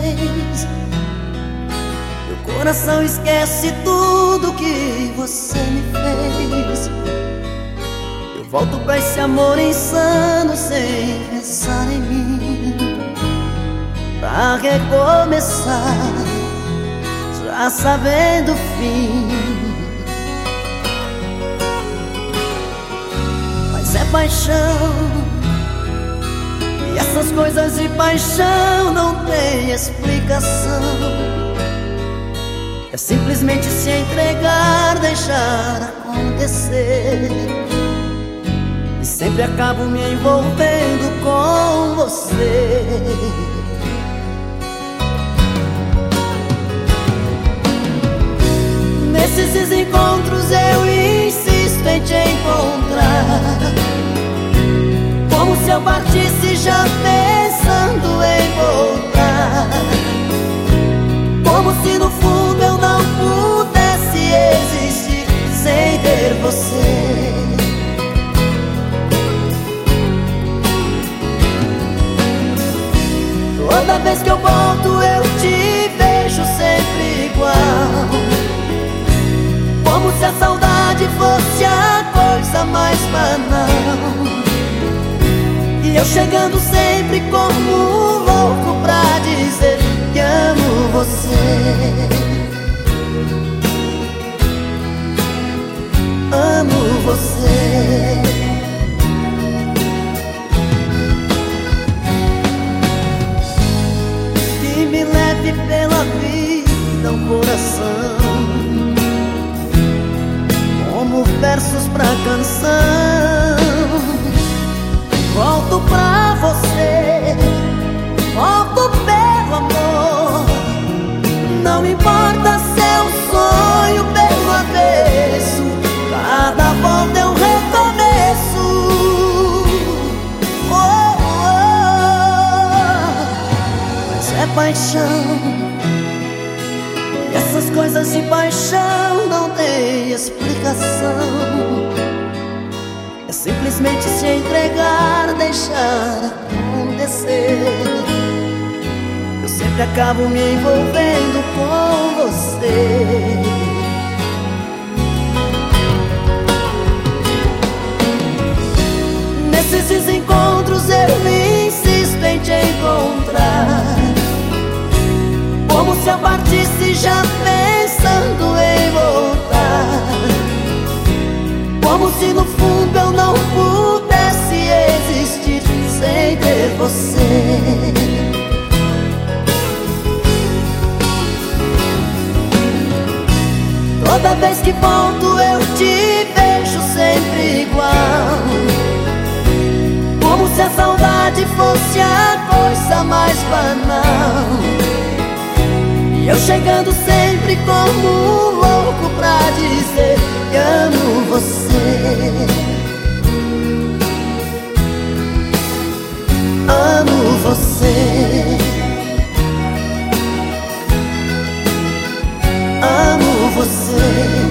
vez. Meu coração esquece tudo que você me fez. Eu volto pra esse amor insano sem pensar em mim. Pra recomeçar, já sabendo o fim. Mas é paixão Coisas de paixão não tem explicação. É simplesmente se entregar, deixar acontecer. E sempre acabo me envolvendo com você. Nesses encontros eu insisto em te encontrar. Como se eu partisse já pensando mais banal E eu chegando sempre como louco pra dizer que amo você amo você. Que me leve pela vida o coração, pra canção. Volto pra você, volto pelo amor. Não importa seu sonho pelo avesso Cada volta é um recomeço oh, oh, Mas é paixão Essas coisas de paixão não tem explicação É simplesmente se entregar, deixar acontecer. Eu sempre acabo me envolvendo com você se no fundo eu não pudesse existir sem ter você. Toda vez que volto eu te vejo sempre igual. Se a saudade fosse a coisa mais banal. E eu chegando sempre como louco pra Amo você. Amo você.